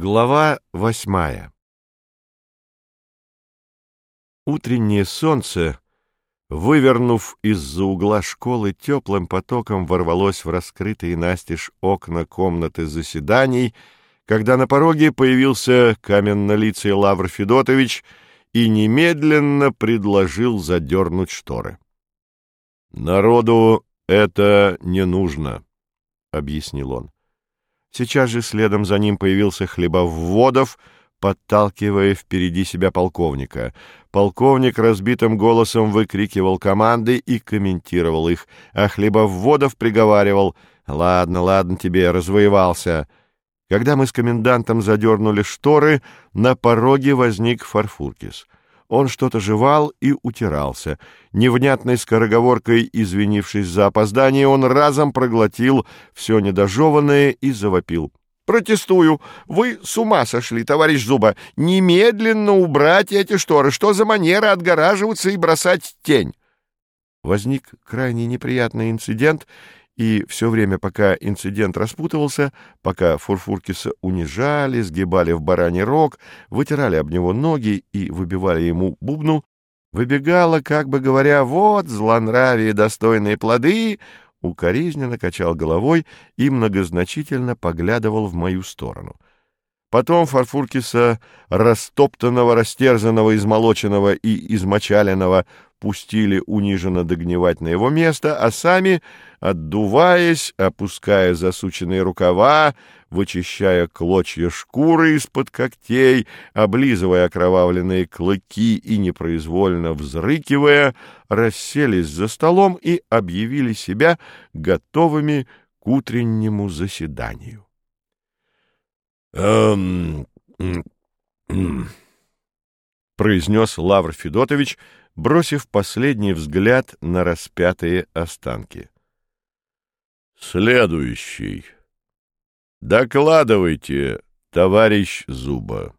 Глава восьмая Утреннее солнце, вывернув из-за угла школы, теплым потоком ворвалось в раскрытые настежь окна комнаты заседаний, когда на пороге появился каменно-лицый Лавр Федотович и немедленно предложил задернуть шторы. «Народу это не нужно», — объяснил он. Сейчас же следом за ним появился Хлебовводов, подталкивая впереди себя полковника. Полковник разбитым голосом выкрикивал команды и комментировал их, а Хлебовводов приговаривал «Ладно, ладно тебе, развоевался». Когда мы с комендантом задернули шторы, на пороге возник Фарфуркис — он что-то жевал и утирался. Невнятной скороговоркой, извинившись за опоздание, он разом проглотил все недожеванное и завопил. «Протестую! Вы с ума сошли, товарищ Зуба! Немедленно убрать эти шторы! Что за манера отгораживаться и бросать тень?» Возник крайне неприятный инцидент, и все время, пока инцидент распутывался, пока Фурфуркиса унижали, сгибали в бараний рог, вытирали об него ноги и выбивали ему бубну, выбегала, как бы говоря, «Вот, злонравие достойные плоды!» укоризненно качал головой и многозначительно поглядывал в мою сторону. Потом Фарфуркиса, растоптанного, растерзанного, измолоченного и измочаленного, пустили униженно догнивать на его место, а сами, отдуваясь, опуская засученные рукава, вычищая клочья шкуры из-под когтей, облизывая окровавленные клыки и непроизвольно взрыкивая, расселись за столом и объявили себя готовыми к утреннему заседанию. «Эм... произнес Лавр Федотович, бросив последний взгляд на распятые останки. «Следующий. Докладывайте, товарищ Зуба».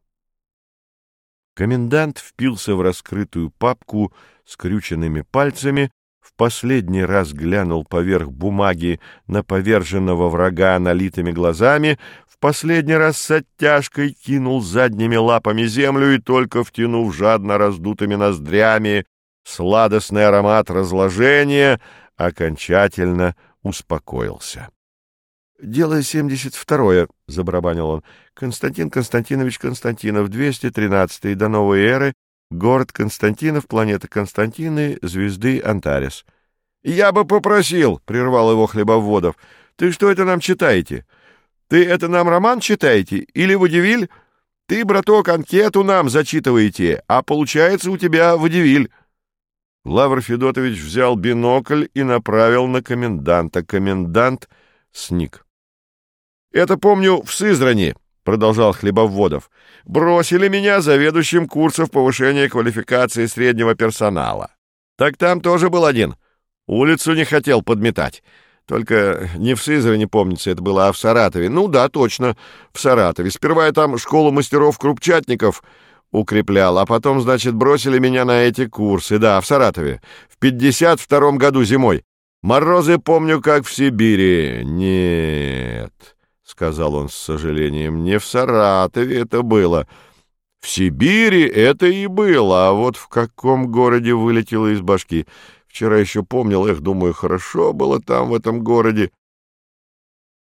Комендант впился в раскрытую папку скрюченными пальцами, в последний раз глянул поверх бумаги на поверженного врага налитыми глазами, последний раз с оттяжкой кинул задними лапами землю и, только втянув жадно раздутыми ноздрями сладостный аромат разложения, окончательно успокоился. — Дело семьдесят второе, — забарабанил он. — Константин Константинович Константинов, 213 до новой эры, город Константинов, планета Константины, звезды Антарес. — Я бы попросил, — прервал его Хлебоводов, — ты что это нам читаете? — ты это нам роман читаете или водевиль? Ты, браток, анкету нам зачитываете, а получается у тебя водевиль. Лавр Федотович взял бинокль и направил на коменданта. Комендант сник. — Это помню в Сызрани, — продолжал Хлебоводов. — Бросили меня заведующим курсов повышения квалификации среднего персонала. Так там тоже был один. Улицу не хотел подметать. Только не в Сызрани, помнится, это было, а в Саратове. Ну да, точно, в Саратове. Сперва я там школу мастеров-крупчатников укреплял, а потом, значит, бросили меня на эти курсы. Да, в Саратове. В 52-м году зимой. Морозы помню, как в Сибири. Нет, — сказал он с сожалением, — не в Саратове это было. В Сибири это и было, а вот в каком городе вылетело из башки — Вчера еще помнил, эх, думаю, хорошо было там, в этом городе.